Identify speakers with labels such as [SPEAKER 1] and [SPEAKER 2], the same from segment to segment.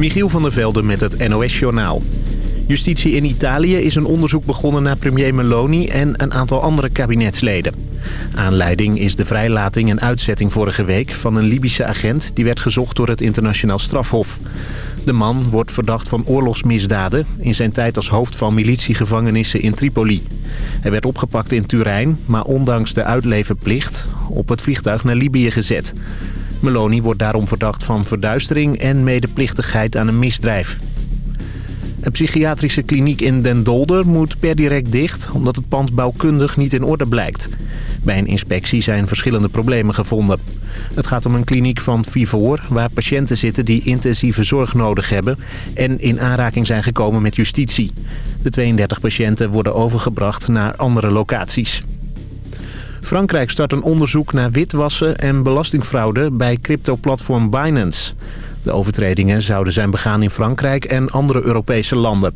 [SPEAKER 1] Michiel van der Velde met het NOS-journaal. Justitie in Italië is een onderzoek begonnen naar premier Meloni en een aantal andere kabinetsleden. Aanleiding is de vrijlating en uitzetting vorige week van een Libische agent... die werd gezocht door het internationaal strafhof. De man wordt verdacht van oorlogsmisdaden in zijn tijd als hoofd van militiegevangenissen in Tripoli. Hij werd opgepakt in Turijn, maar ondanks de uitlevenplicht op het vliegtuig naar Libië gezet. Meloni wordt daarom verdacht van verduistering en medeplichtigheid aan een misdrijf. Een psychiatrische kliniek in Den Dolder moet per direct dicht... omdat het pand bouwkundig niet in orde blijkt. Bij een inspectie zijn verschillende problemen gevonden. Het gaat om een kliniek van Vivor... waar patiënten zitten die intensieve zorg nodig hebben... en in aanraking zijn gekomen met justitie. De 32 patiënten worden overgebracht naar andere locaties. Frankrijk start een onderzoek naar witwassen en belastingfraude bij crypto-platform Binance. De overtredingen zouden zijn begaan in Frankrijk en andere Europese landen.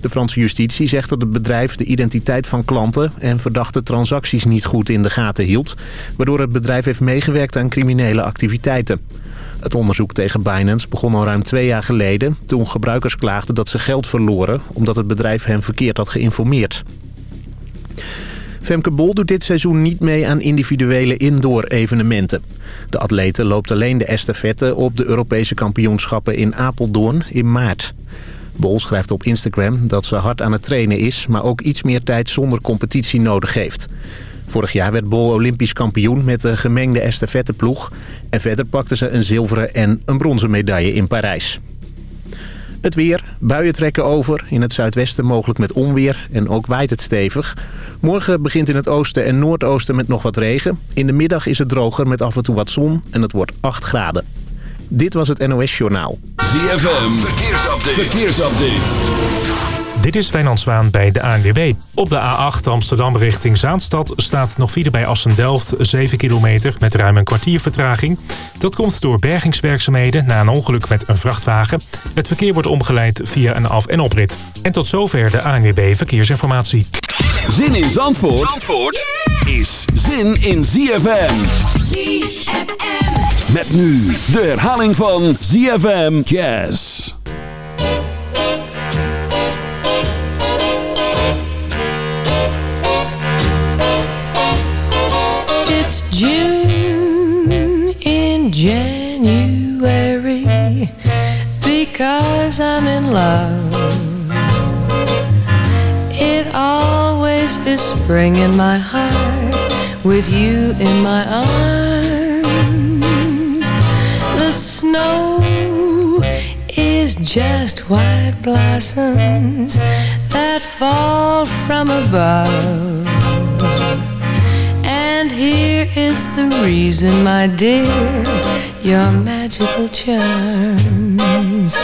[SPEAKER 1] De Franse justitie zegt dat het bedrijf de identiteit van klanten en verdachte transacties niet goed in de gaten hield, waardoor het bedrijf heeft meegewerkt aan criminele activiteiten. Het onderzoek tegen Binance begon al ruim twee jaar geleden... toen gebruikers klaagden dat ze geld verloren... omdat het bedrijf hen verkeerd had geïnformeerd. Femke Bol doet dit seizoen niet mee aan individuele indoor-evenementen. De atlete loopt alleen de estafette op de Europese kampioenschappen in Apeldoorn in maart. Bol schrijft op Instagram dat ze hard aan het trainen is... maar ook iets meer tijd zonder competitie nodig heeft. Vorig jaar werd Bol Olympisch kampioen met de gemengde estafetteploeg... en verder pakte ze een zilveren en een bronzen medaille in Parijs. Het weer. Buien trekken over. In het zuidwesten mogelijk met onweer. En ook waait het stevig. Morgen begint in het oosten en noordoosten met nog wat regen. In de middag is het droger met af en toe wat zon. En het wordt 8 graden. Dit was het NOS Journaal.
[SPEAKER 2] ZFM. Verkeersupdate. Verkeersupdate.
[SPEAKER 3] Dit is Wijnand Zwaan bij de ANWB. Op de A8 Amsterdam richting Zaanstad staat nog file bij Assen-Delft 7 kilometer met ruim een kwartier vertraging. Dat komt door bergingswerkzaamheden na een ongeluk met een vrachtwagen. Het verkeer wordt omgeleid via een af- en oprit. En tot zover de ANWB Verkeersinformatie.
[SPEAKER 2] Zin in Zandvoort, Zandvoort is zin in ZFM. ZFM. Met nu de herhaling van ZFM Jazz.
[SPEAKER 4] June in January because I'm in love. It always is spring in my heart with you in my arms. The snow is just white blossoms that fall from above. Here is the reason, my dear, your magical charms.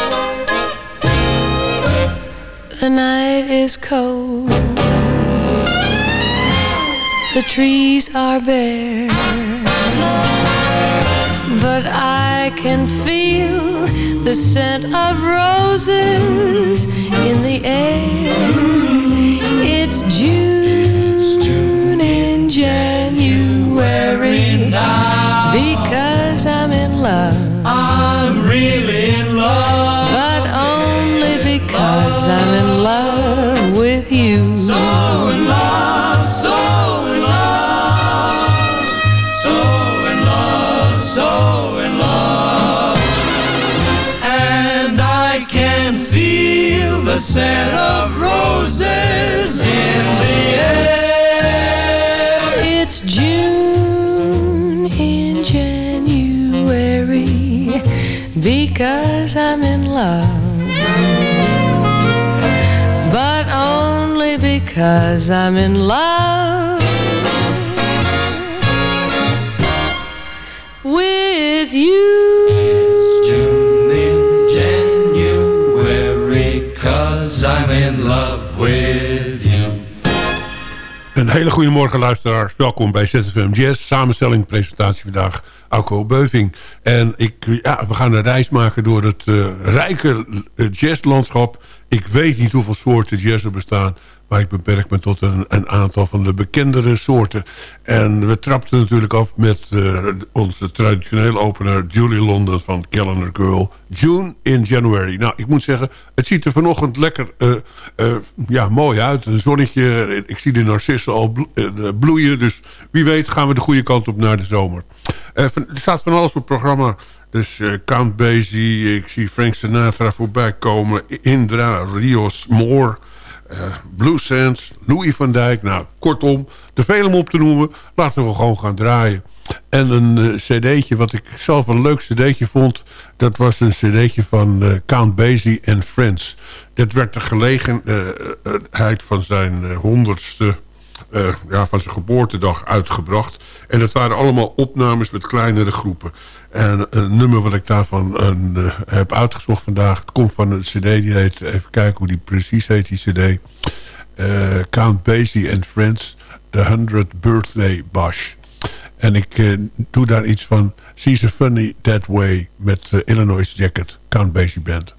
[SPEAKER 4] The night is cold, the trees are bare, but I can feel the scent of roses in the air. It's June January now because I'm in love.
[SPEAKER 5] I'm really in love.
[SPEAKER 4] But only because I'm in love with you.
[SPEAKER 5] So in love, so in love, so in love, so in love. And I can feel the scent
[SPEAKER 4] because I'm in love with you.
[SPEAKER 5] June in January, cause I'm in love with you.
[SPEAKER 6] Een hele goede morgen luisteraars. Welkom bij ZFM Jazz. Samenstelling, presentatie vandaag. Alco Beuving. En ik, ja, we gaan een reis maken door het uh, rijke jazzlandschap Ik weet niet hoeveel soorten jazz er bestaan... maar ik beperk me tot een, een aantal van de bekendere soorten. En we trapten natuurlijk af met uh, onze traditionele opener... Julie London van Calendar Girl. June in January. Nou, ik moet zeggen, het ziet er vanochtend lekker uh, uh, ja, mooi uit. Een zonnetje, ik zie de narcissen al bloeien. Dus wie weet gaan we de goede kant op naar de zomer. er staat van alles op het programma... Dus uh, Count Basie, ik zie Frank Sinatra voorbij komen. Indra, Rios, Moore, uh, Blue Sands, Louis van Dijk. Nou, kortom, te veel om op te noemen. Laten we gewoon gaan draaien. En een uh, cd'tje, wat ik zelf een leuk cd'tje vond... dat was een cd'tje van Count Basie and Friends. Dat werd de gelegenheid van zijn honderdste... Uh, ja, van zijn geboortedag uitgebracht. En dat waren allemaal opnames met kleinere groepen. En een nummer wat ik daarvan uh, heb uitgezocht vandaag... het komt van een cd, die heet... even kijken hoe die precies heet, die cd... Uh, Count Basie and Friends... The 100th Birthday Bash. En ik doe daar iets van... She's a Funny That Way... met Illinois Jacket, Count Basie Band.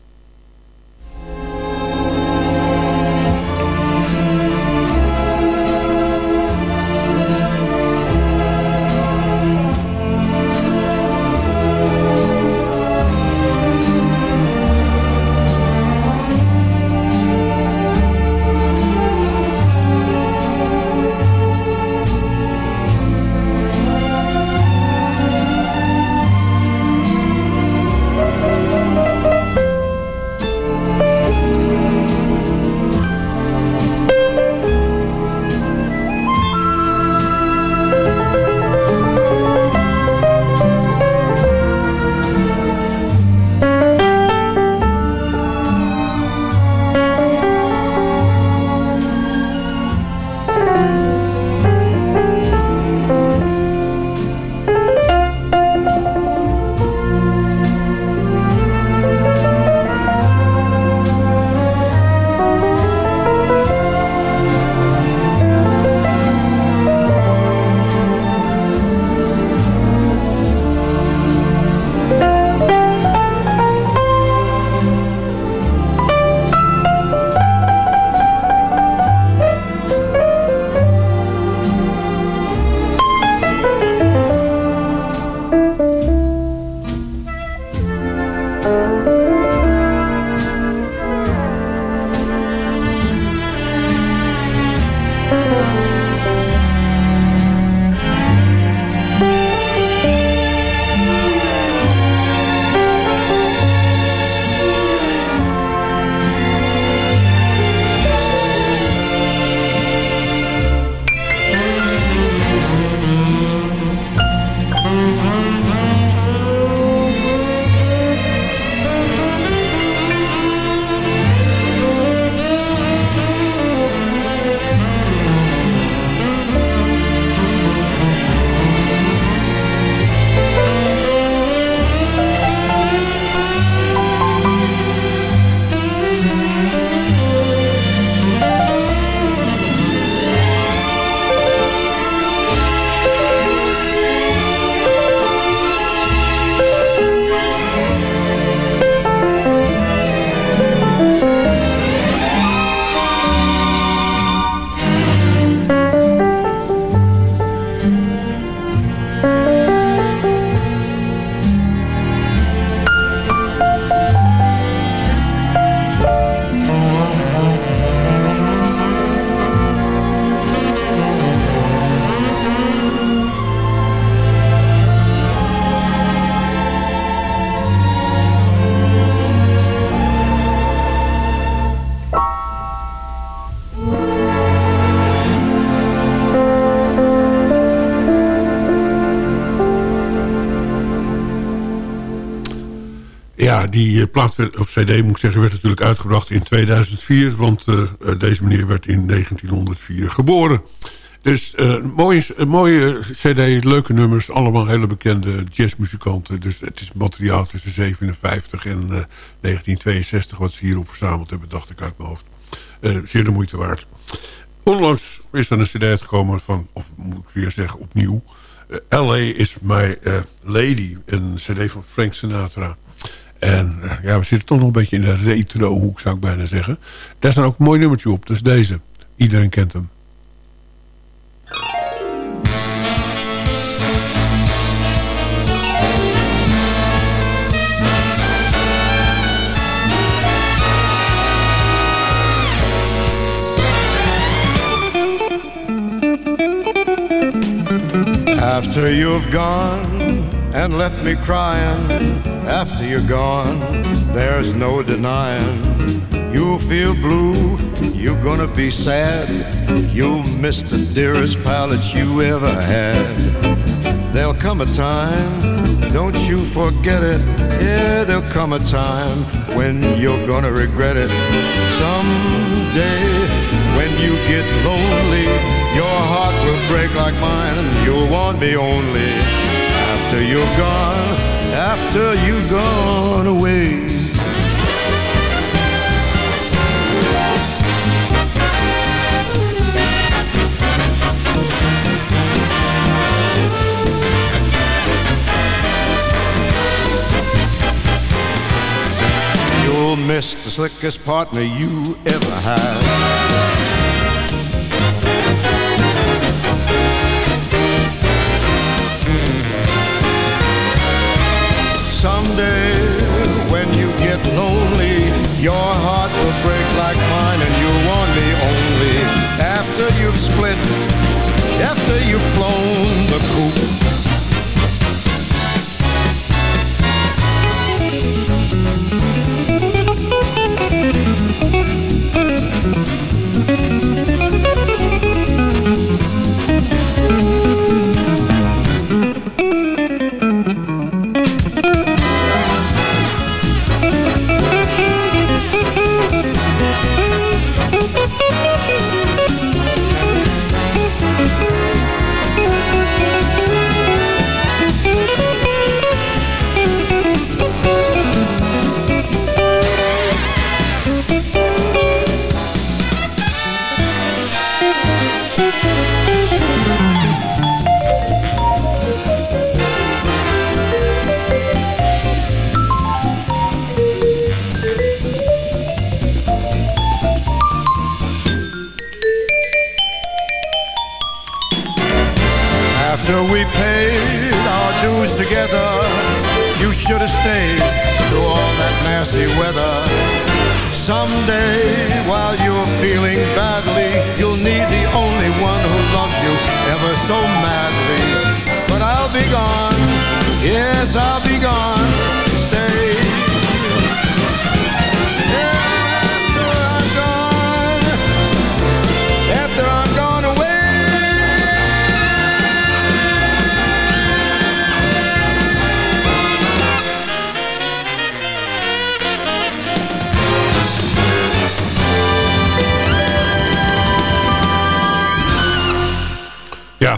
[SPEAKER 6] Die plaat, werd, of cd moet ik zeggen, werd natuurlijk uitgebracht in 2004. Want uh, deze meneer werd in 1904 geboren. Dus uh, mooie, mooie cd, leuke nummers. Allemaal hele bekende jazzmuzikanten. Dus het is materiaal tussen 57 en 1962... wat ze hierop verzameld hebben, dacht ik uit mijn hoofd. zeer de moeite waard. Onlangs is er een cd uitgekomen van, of moet ik weer zeggen, opnieuw... LA is My Lady, een cd van Frank Sinatra... En eh, ja, we zitten toch nog een beetje in de retro hoek, zou ik bijna zeggen. Daar staat ook een mooi nummertje op, dus deze. Iedereen kent hem.
[SPEAKER 7] After you've gone and left me crying, after you're gone, there's no denying. You'll feel blue, you're gonna be sad. You'll miss the dearest that you ever had. There'll come a time, don't you forget it. Yeah, there'll come a time when you're gonna regret it. Someday, when you get lonely, your heart will break like mine, and you'll want me only after you're gone, after you've gone away. You'll miss the slickest partner you ever had. Someday,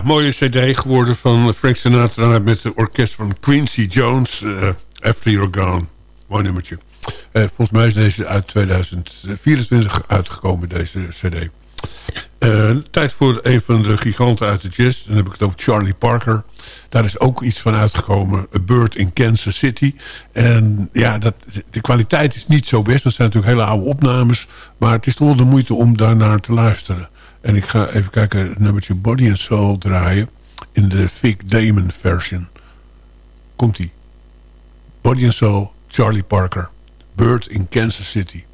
[SPEAKER 6] mooie cd geworden van Frank Sinatra... met de orkest van Quincy Jones, uh, After You're Gone. Mooi nummertje. Uh, volgens mij is deze uit 2024 uitgekomen, deze cd. Uh, tijd voor een van de giganten uit de jazz. Dan heb ik het over Charlie Parker. Daar is ook iets van uitgekomen. A Bird in Kansas City. En ja, dat, de kwaliteit is niet zo best. Dat zijn natuurlijk hele oude opnames. Maar het is toch wel de moeite om daarnaar te luisteren. En ik ga even kijken, het nummertje Body and Soul draaien. In de Vic Damon version. Komt-ie. Body and Soul, Charlie Parker. Bird in Kansas City.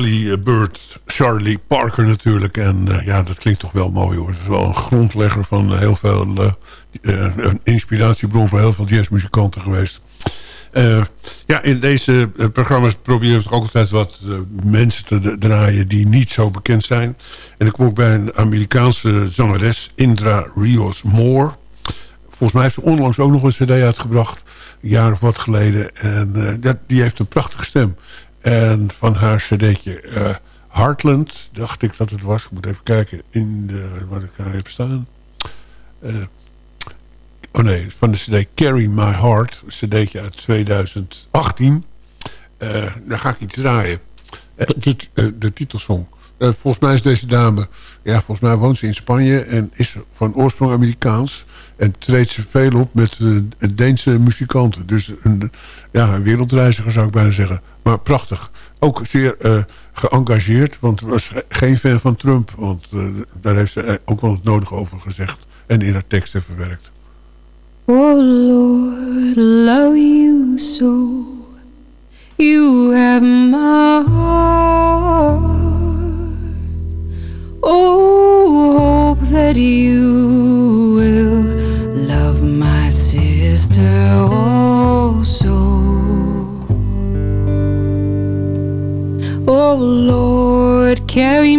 [SPEAKER 6] Charlie Bird, Charlie Parker natuurlijk. En uh, ja, dat klinkt toch wel mooi hoor. Het is wel een grondlegger van heel veel... Een inspiratiebron voor heel veel jazzmuzikanten geweest. ja, in deze programma's proberen we ook altijd wat mensen te draaien... die niet zo bekend zijn. En ik kom ook bij een Amerikaanse zangeres, Indra Rios Moore... Volgens mij heeft ze onlangs ook nog een cd uitgebracht. Een jaar of wat geleden. En die heeft een prachtige stem. En van haar cd'tje uh, Heartland, dacht ik dat het was. Ik moet even kijken in de, wat ik daar heb staan. Uh, oh nee, van de cd Carry My Heart. Een cd'tje uit 2018. daar ga ik iets draaien. de, de titelsong. volgens mij is deze dame... Ja, volgens mij woont ze in Spanje en is van oorsprong Amerikaans. En treedt ze veel op met Deense muzikanten. Dus een, ja, een wereldreiziger zou ik bijna zeggen. Maar prachtig. Ook zeer uh, geëngageerd. Want was geen fan van Trump. Want uh, daar heeft ze ook wel het nodige over gezegd. En in haar teksten verwerkt.
[SPEAKER 4] Oh Lord, love you so. You have my heart. Oh, hope that you carry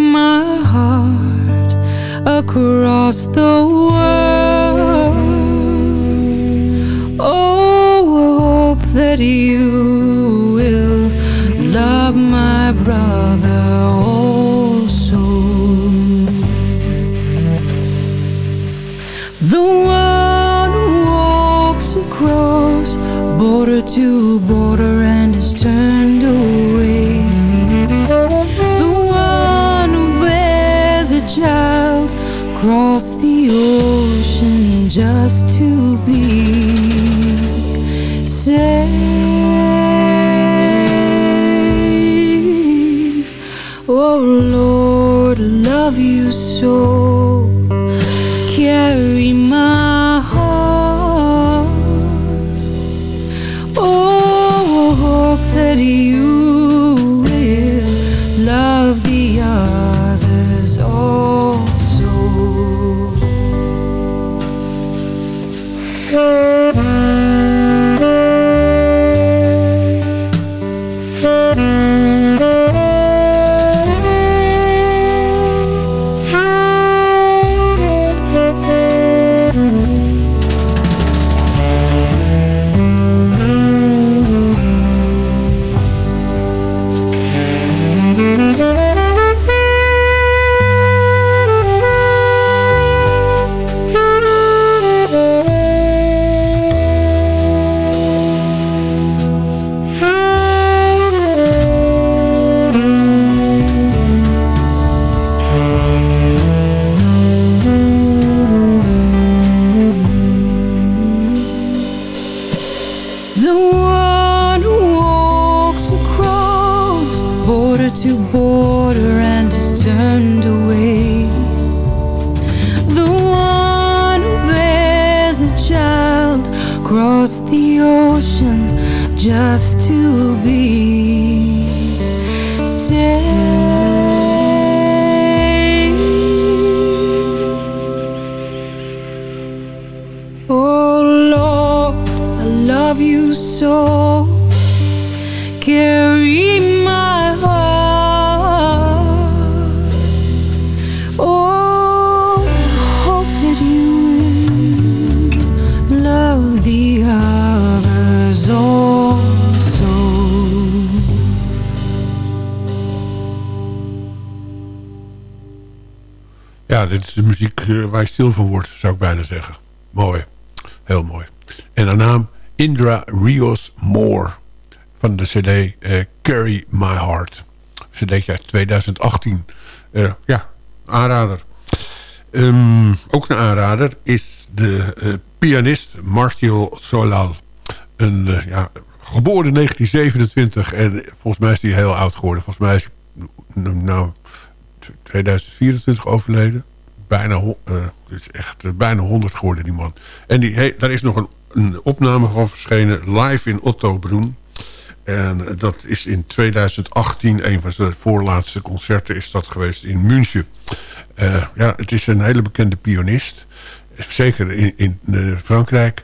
[SPEAKER 6] waar stil van wordt, zou ik bijna zeggen. Mooi. Heel mooi. En haar naam Indra Rios Moore. Van de cd eh, Carry My Heart. cd uit 2018. Eh, ja, aanrader. Ehm, ook een aanrader is de eh, pianist Martial Solal. Een, ja, geboren in 1927 en volgens mij is hij heel oud geworden. Volgens mij is hij nou 2024 overleden. Bijna, eh, het is echt eh, bijna 100 geworden, die man. En die, daar is nog een, opname van verschenen, live in Otto Broen. En dat is in 2018, een van zijn voorlaatste concerten... is dat geweest in München. Ja, het is een hele bekende pianist. Zeker in, in uh, Frankrijk.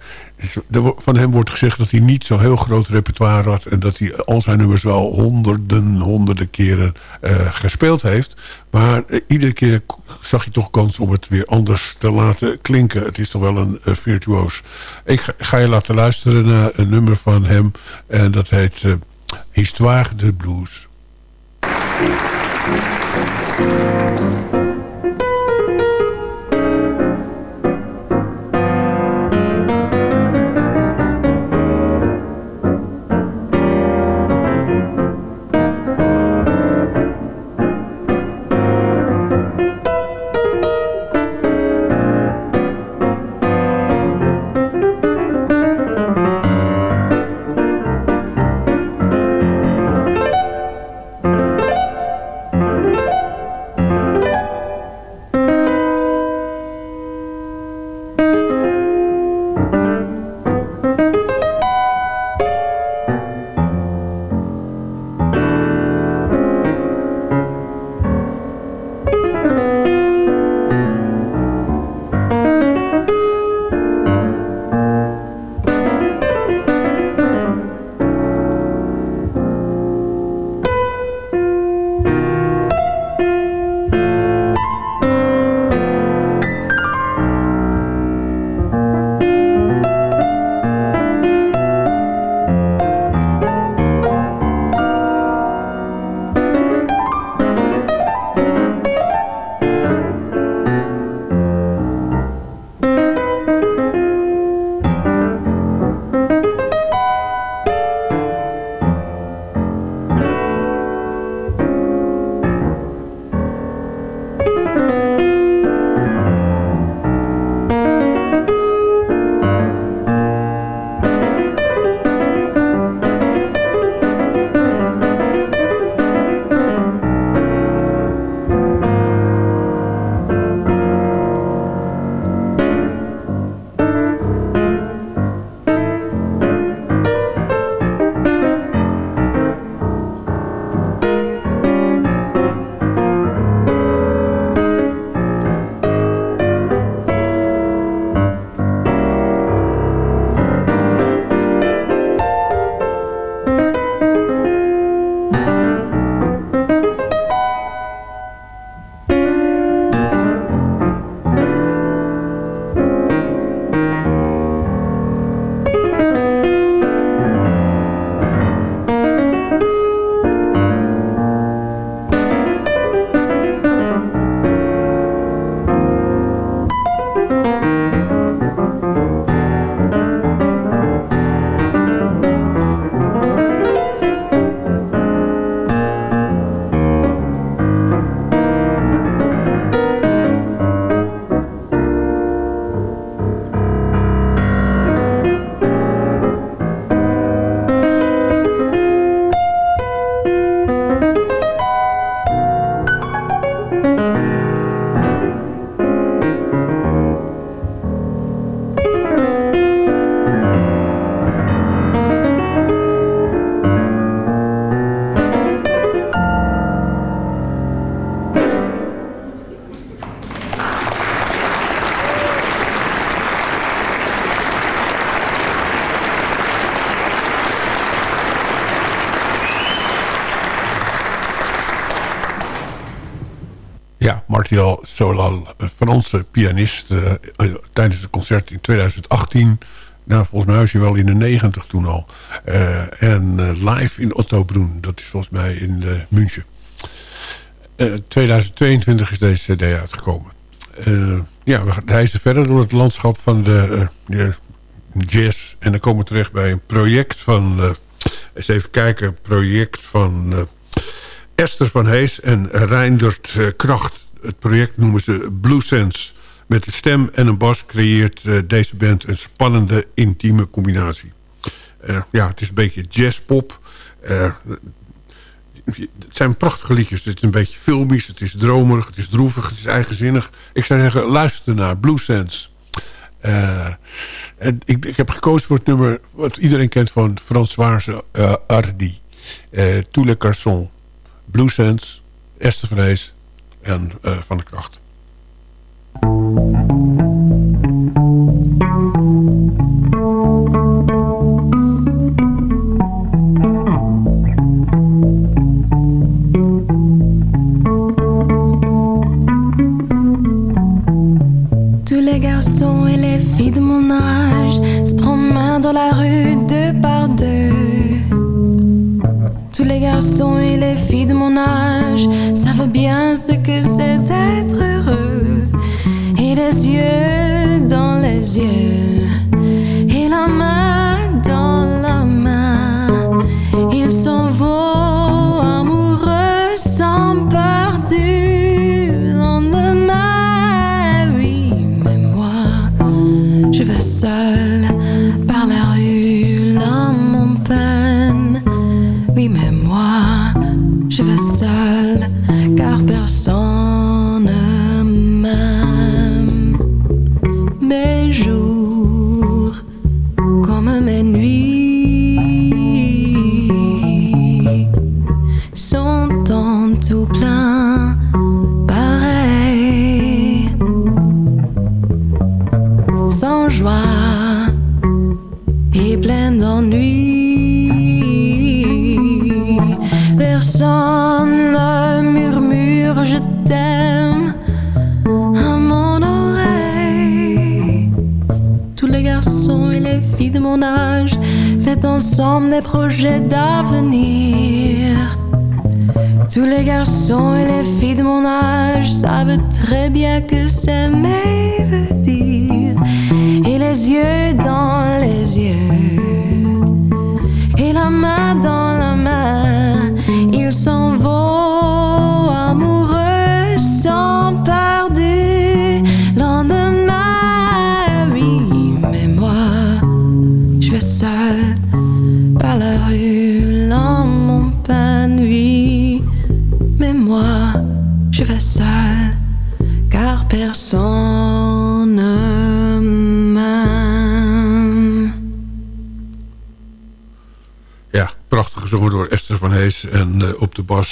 [SPEAKER 6] Van hem wordt gezegd dat hij niet zo heel groot repertoire had... en dat hij al zijn nummers wel honderden, honderden keren uh, gespeeld heeft. Maar uh, iedere keer zag je toch kans om het weer anders te laten klinken. Het is toch wel een virtuoos. Ik ga, ga, je laten luisteren naar een nummer van hem. En dat heet Histoire de Blues. Solal, een Franse pianist... Uh, tijdens het concert in 2018. Nou, volgens mij was hij wel in de 90 toen al. Uh, en live in Otto Broen. Dat is volgens mij in München. 2022 is deze cd uitgekomen. ja, we reizen verder door het landschap van de, de jazz. En dan komen we terecht bij een project van... eens even kijken, project van... Esther van Hees en Reindert Kracht het project noemen ze Blue Sense. Met een stem en een bas creëert uh, deze band een spannende, intieme combinatie. Uh, ja, het is een beetje jazzpop. Uh, het zijn prachtige liedjes. Het is een beetje filmisch, het is dromerig, het is droevig, het is eigenzinnig. Ik zou zeggen, luister naar Blue Sense. Eh, en ik, ik heb gekozen voor het nummer wat iedereen kent van Françoise. Uh, Tous les garçons. Blue Sands, Esther van Hees en eh, van de.
[SPEAKER 8] Tous les garçons et les filles de mon âge se promènent dans la rue deux par deux. Tous les garçons et les filles de mon âge savent bien ce que c'est d'être heureux. Et les yeux dans les yeux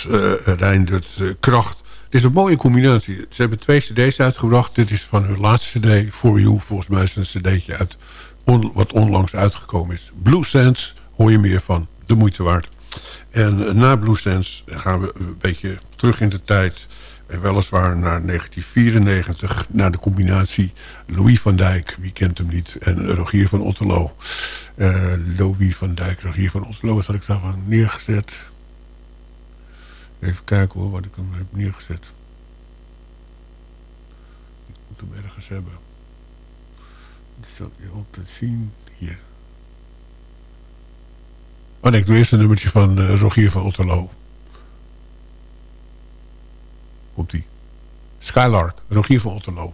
[SPEAKER 6] bas uh, Reindert uh, Kracht. Het is een mooie combinatie. Ze hebben twee cd's uitgebracht. Dit is van hun laatste cd, For You. Volgens mij is het een cd'tje uit, wat onlangs uitgekomen is. Blue Sands hoor je meer van. De moeite waard. En na Blue Sands gaan we een beetje terug in de tijd. En weliswaar naar 1994. Naar de combinatie Louis van Dijk. Wie kent hem niet? En Rogier van Otterlo. Louis van Dijk, Rogier van Otterlo. Wat had ik daarvan neergezet? Even kijken hoor, wat ik hem heb neergezet. Ik moet hem ergens hebben. Dat zal je altijd zien. Hier. Oh nee, ik doe eerst een nummertje van uh, Rogier van Otterlo. Komt die. Skylark, Rogier van Otterlo.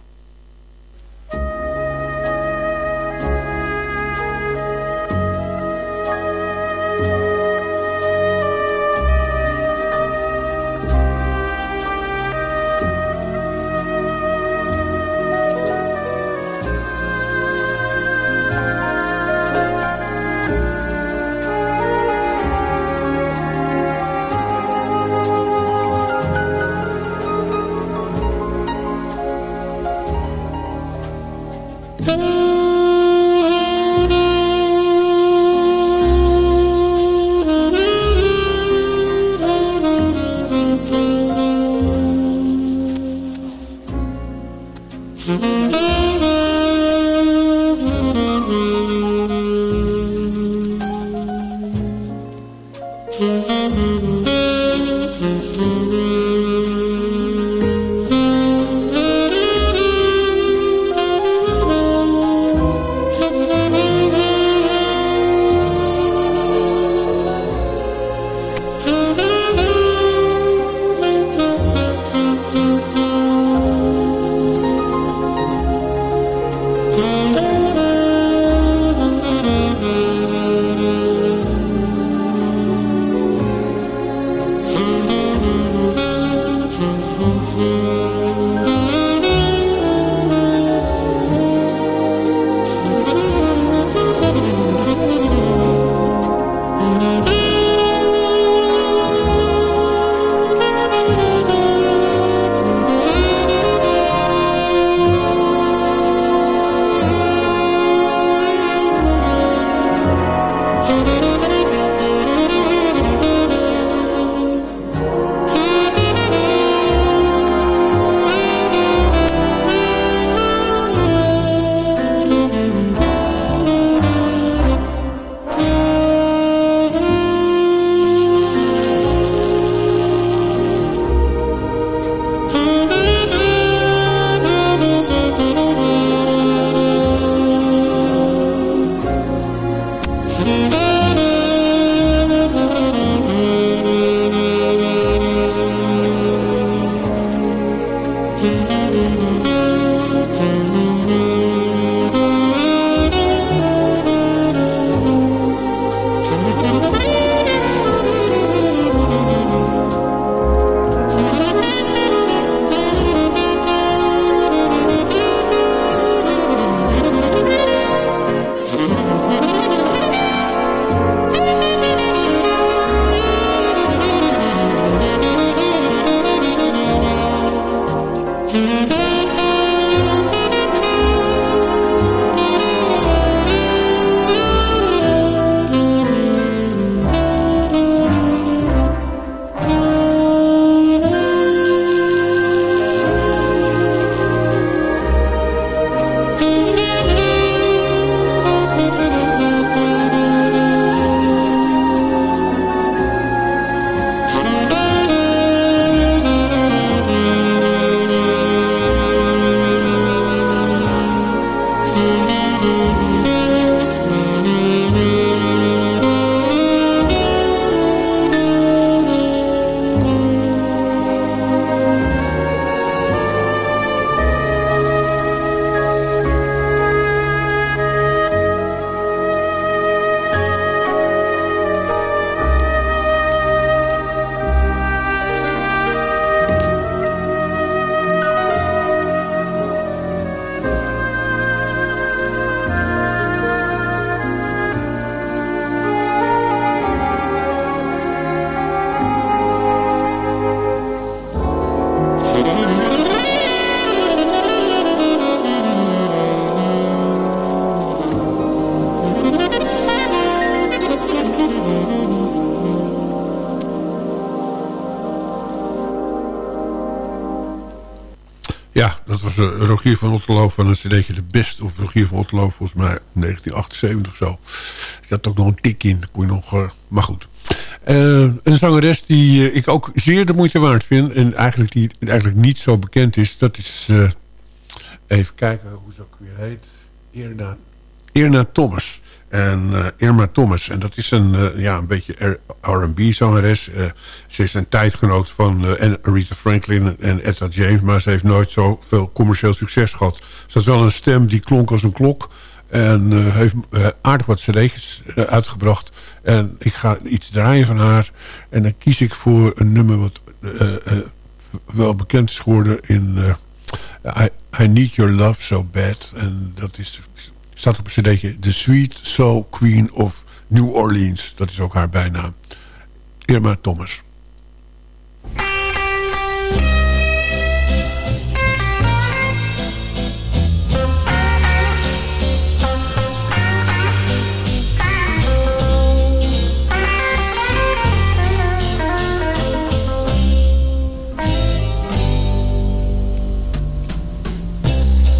[SPEAKER 6] Rogier van Otterloo van een cd'tje De Best of Rogier van Otterloo, volgens mij 1978 of zo. Er zat ook nog een tik in, kon je nog, uh, maar goed. Uh, een zangeres die ik ook zeer de moeite waard vind... en eigenlijk die eigenlijk niet zo bekend is, dat is... even kijken hoe ze ook weer heet. Irna, Irna Thomas. En uh, Irma Thomas. En dat is een, uh, ja, een beetje R&B-zangeres. Uh, ze is een tijdgenoot van Aretha Franklin en Etta James. Maar ze heeft nooit zoveel commercieel succes gehad. Ze had wel een stem die klonk als een klok. En heeft aardig wat cd's uitgebracht. En ik ga iets draaien van haar. En dan kies ik voor een nummer wat wel bekend is geworden in... I Need Your Love So Bad. En dat is staat op een cd'tje The Sweet Soul Queen of New Orleans. Dat is ook haar bijnaam. Irma Thomas.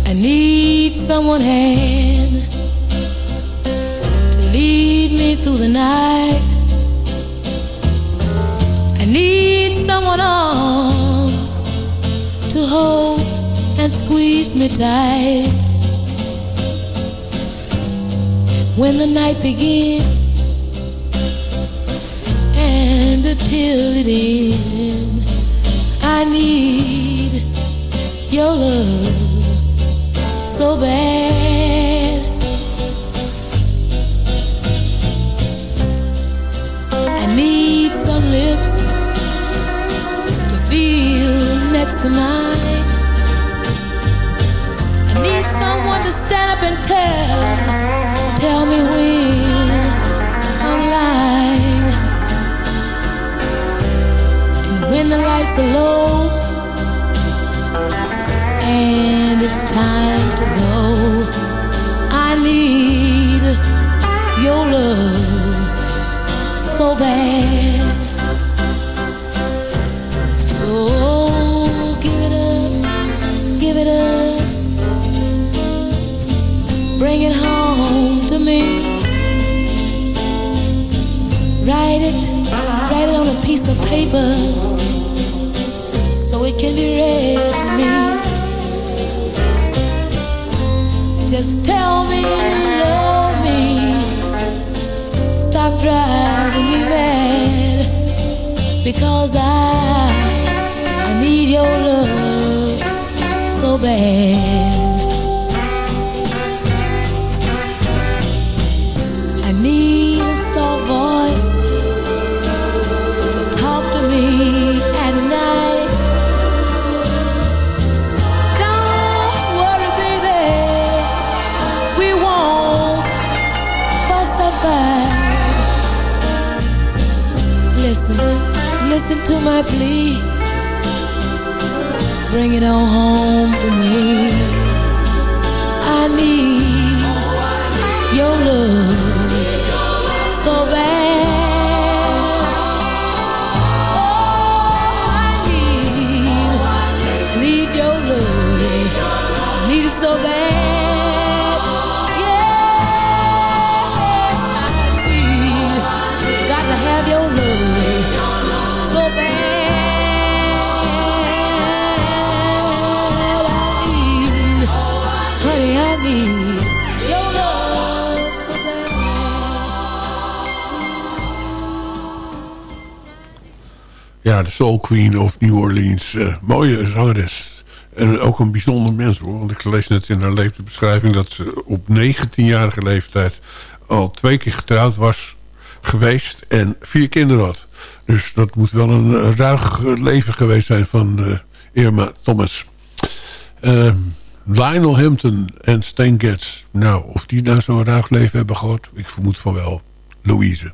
[SPEAKER 9] I need someone to lead me through the night. I need someone arms to hold and squeeze me tight. When the night begins and until it ends, I need your love so bad. Next to mine. I need someone to stand up and tell, tell me when I'm lying. And when the lights are low and it's time to go. I need your love so bad. Piece of paper so it can be read to me. Just tell me you love me. Stop driving me mad. Because I I need your love so bad. Listen to my plea. Bring it on home to me. I need your love so bad.
[SPEAKER 6] Ja, de Soul Queen of New Orleans. eh, mooie zangeres. En ook een bijzonder mens hoor. Want ik lees net in haar levensbeschrijving... dat ze op 19-jarige leeftijd al twee keer getrouwd was geweest... en vier kinderen had. Dus dat moet wel een eh, ruig leven geweest zijn van eh, Irma Thomas. Eh, Lionel Hampton en Stan Getz. Nou, of die nou zo'n ruig leven hebben gehad... ik vermoed van wel. Louise.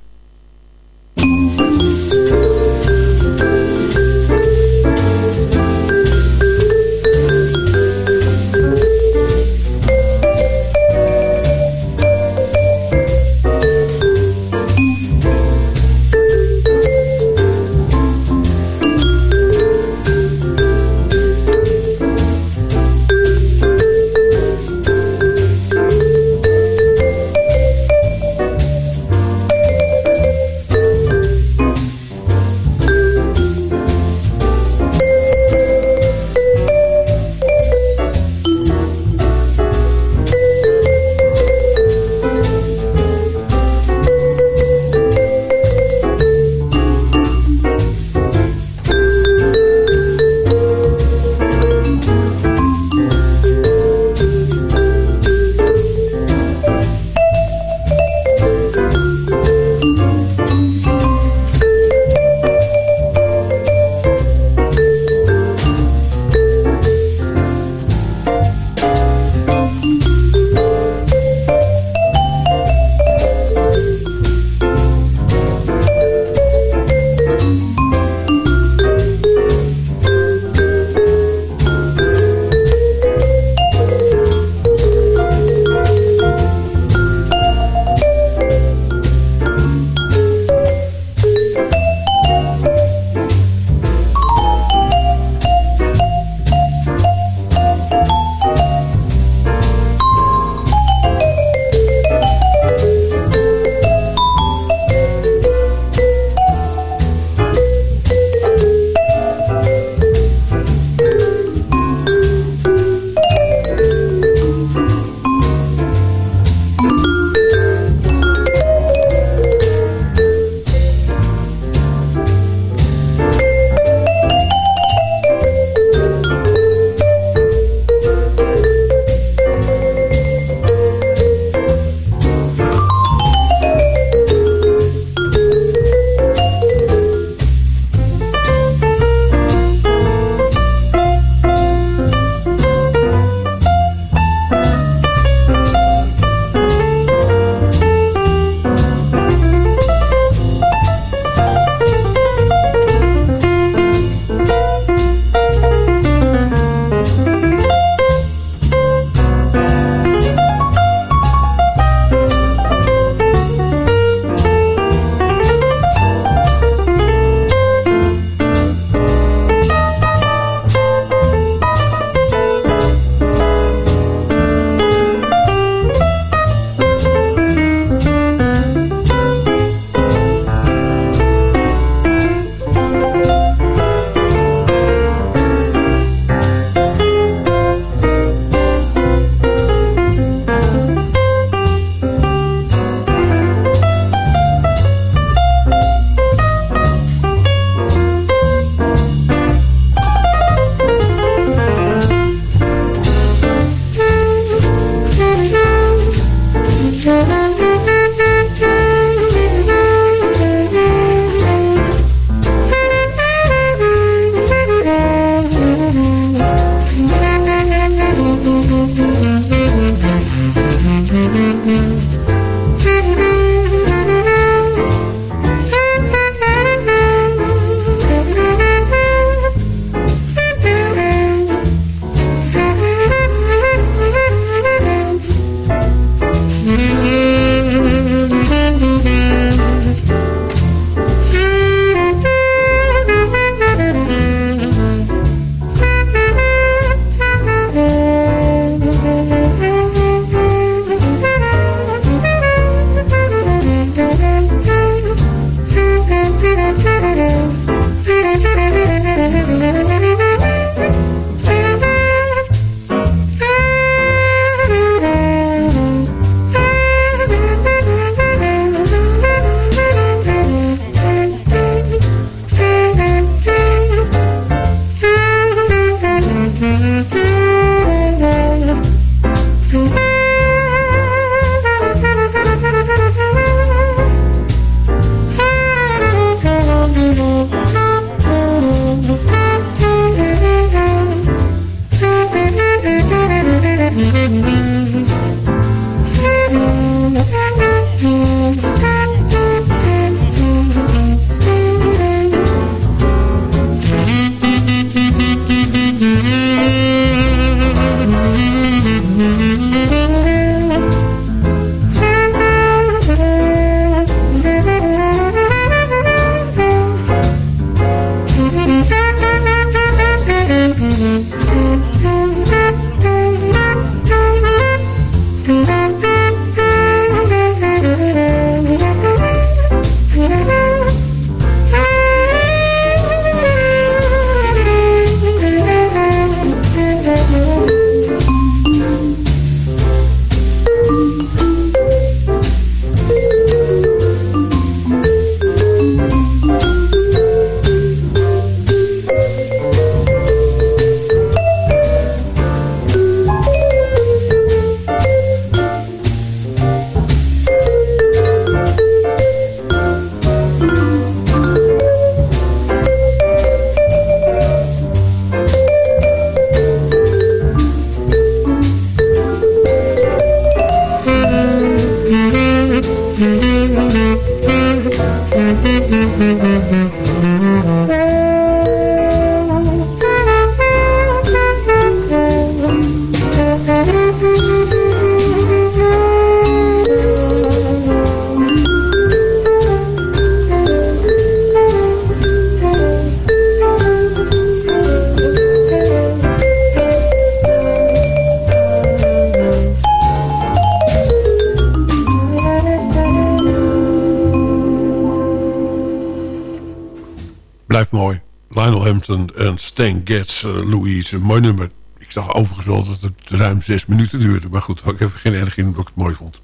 [SPEAKER 4] En Stan Getz, uh, Louise, mooi nummer. Ik zag overigens wel dat het ruim zes minuten duurde. Maar goed, ik heb geen erg in dat ik het mooi vond.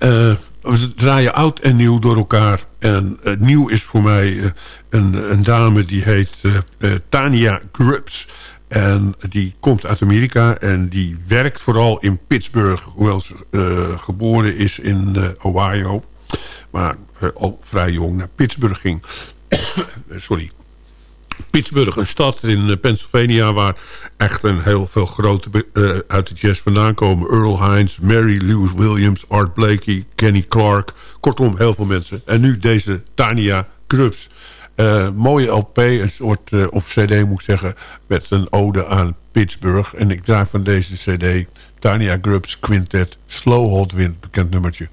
[SPEAKER 4] Uh, we draaien oud en nieuw door elkaar. En uh, nieuw is voor mij een, een, dame die heet Tania Grubbs. En die komt uit Amerika en die werkt vooral in Pittsburgh. Hoewel ze geboren is in Ohio. Maar al vrij jong naar Pittsburgh ging. Sorry. Pittsburgh, een stad in eh, Pennsylvania... waar echt een heel veel grote uh, uit de jazz vandaan komen. Earl Hines, Mary Lewis Williams, Art Blakey, Kenny Clark. Kortom, heel veel mensen. En nu deze Tania Krups. Uh, mooie LP, een soort, of cd moet ik zeggen... met een ode aan Pittsburgh. En ik draai van deze cd Tania Grubbs Quintet... Slow Hot Wind, bekend nummertje.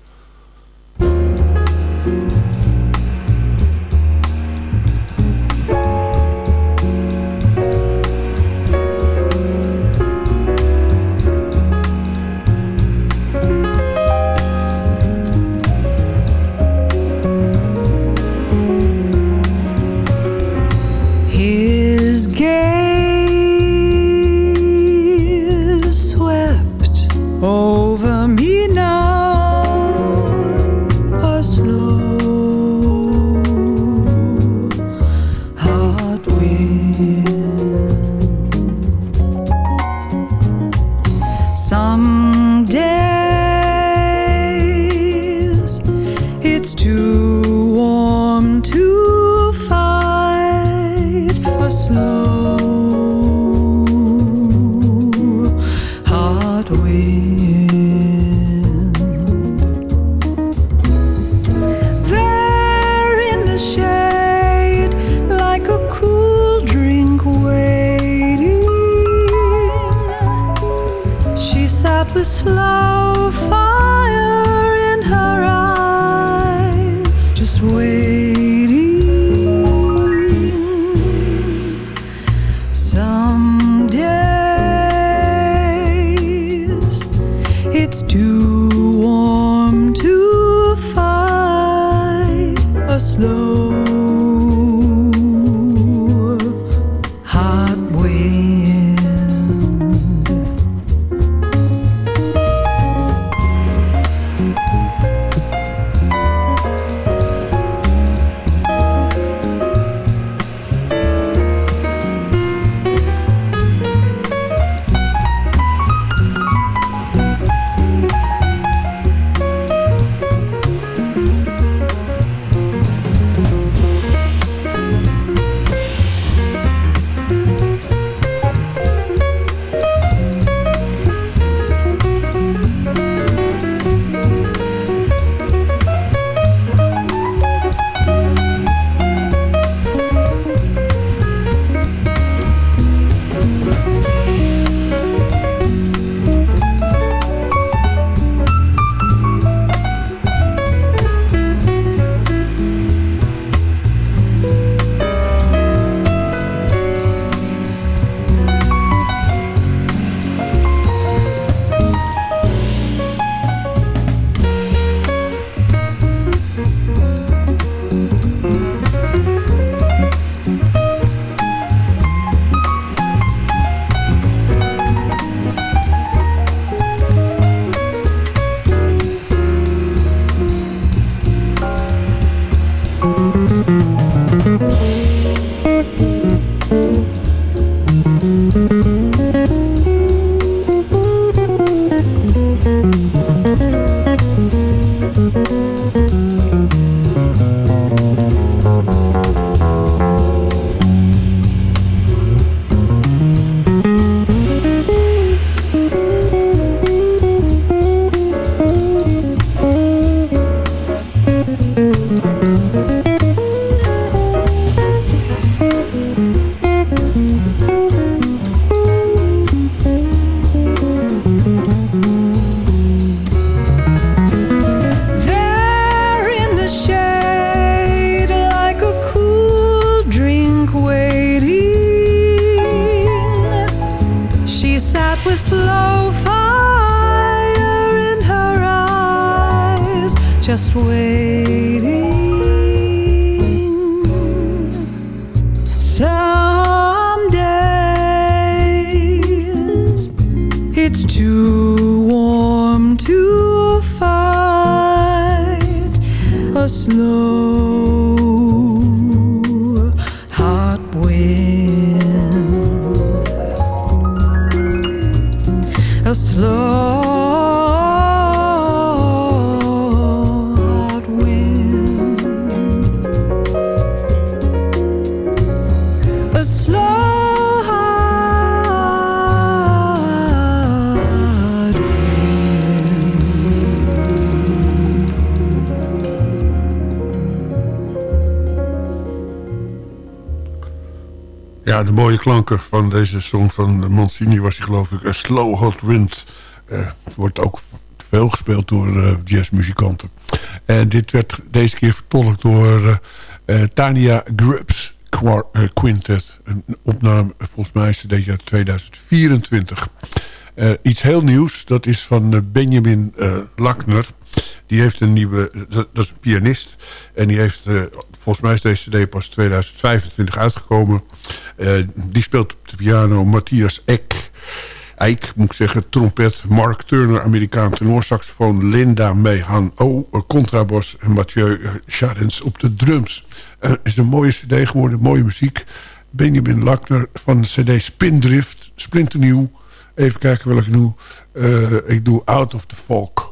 [SPEAKER 4] was slow.
[SPEAKER 6] Fall. Mooie klanken van deze song van Mancini was hij geloof ik... Slow Hot Wind. Eh, wordt ook veel gespeeld door eh, jazzmuzikanten. En dit werd deze keer vertolkt door eh, Tania Grubbs Quintet. Een opname, volgens mij is dit jaar 2024. Eh, iets heel nieuws, dat is van Benjamin Lackner. Die heeft een nieuwe, dat, is een pianist. En die heeft, eh, volgens mij is deze cd pas 2025 uitgekomen. Eh, die speelt op de piano Matthias Eck. Eik, moet ik zeggen, trompet. Mark Turner, Amerikaan tenorsaxofoon. Linda Mehan O, eh, contrabas. En Mathieu Charens op de drums. Het is een mooie cd geworden, mooie muziek. Benjamin Lackner van de cd Spindrift, splinternieuw. Even kijken welke ik doe. Ik doe Out of the Folk.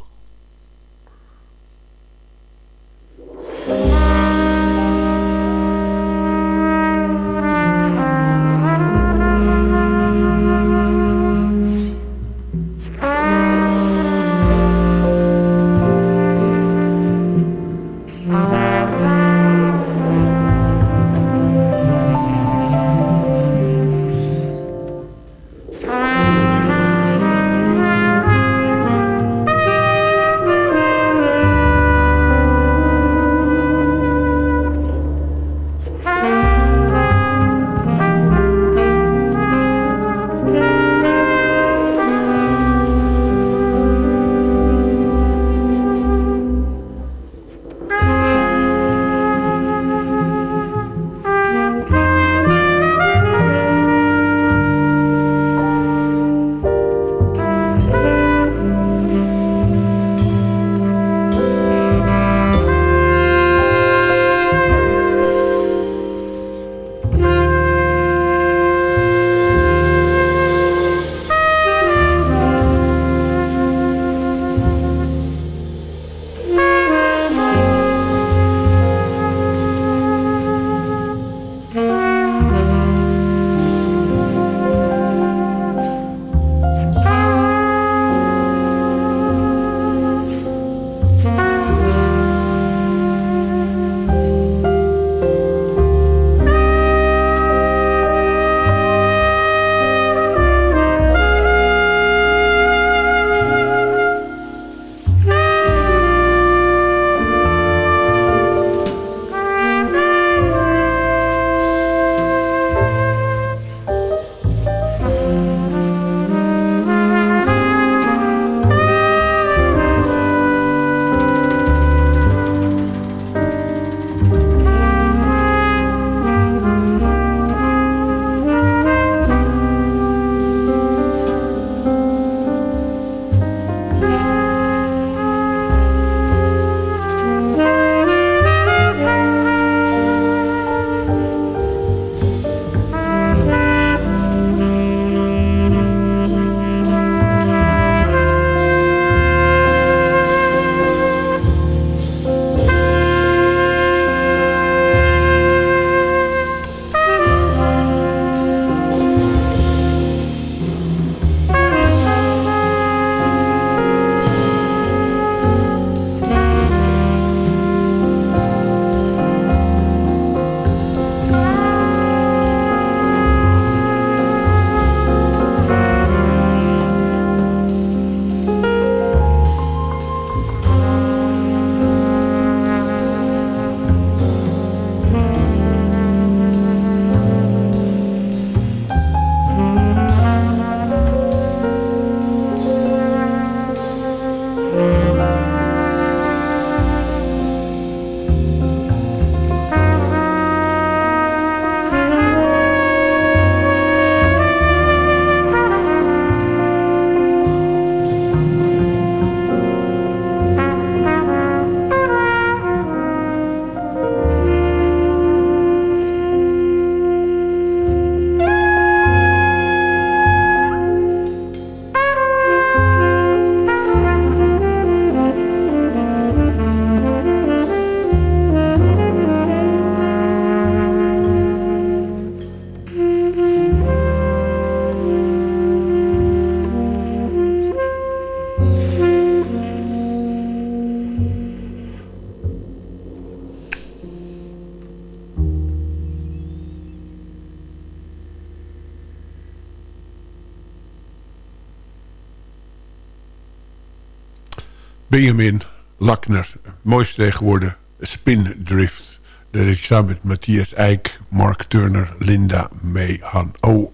[SPEAKER 6] Benjamin Lakner. Mooiste geworden. Spindrift. Dat is samen met Matthias Eijk, Mark Turner, Linda May Han O.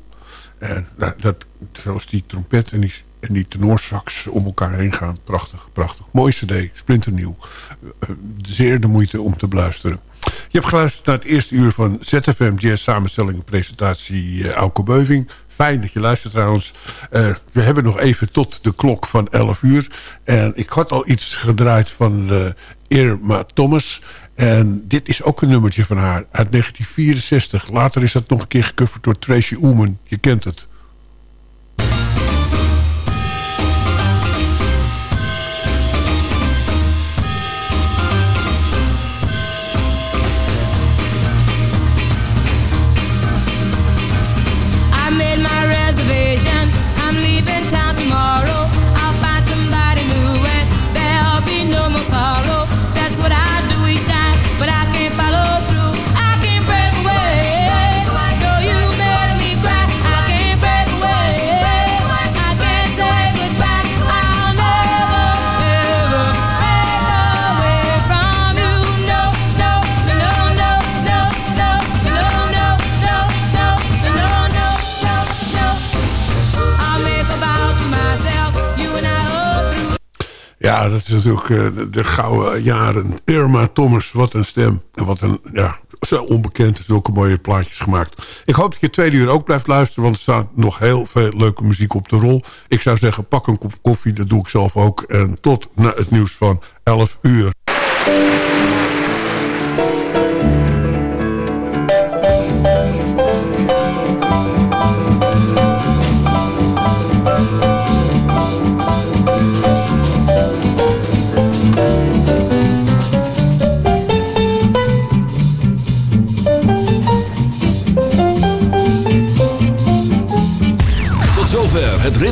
[SPEAKER 6] En dat, dat, zoals die trompet en die, en die tenorsax om elkaar heen gaan. Prachtig, prachtig. Mooi cd, splinternieuw. Uh, zeer de moeite om te beluisteren. Je hebt geluisterd naar het eerste uur van ZFM Jazz samenstelling en presentatie uh. Fijn dat je luistert trouwens. Uh, we hebben nog even tot de klok van 11 uur. En ik had al iets gedraaid van uh, Irma Thomas. En dit is ook een nummertje van haar uit 1964. Later is dat nog een keer gecoverd door Tracy Ullman. Je kent het. Ja, dat is natuurlijk uh, de gouden jaren. Irma Thomas, wat een stem. En wat een, ja, zo onbekend. Zulke mooie plaatjes gemaakt. Ik hoop dat je tweede uur ook blijft luisteren. Want er staat nog heel veel leuke muziek op de rol. Ik zou zeggen, pak een kop koffie. Dat doe ik zelf ook. En tot na het nieuws van 11 uur.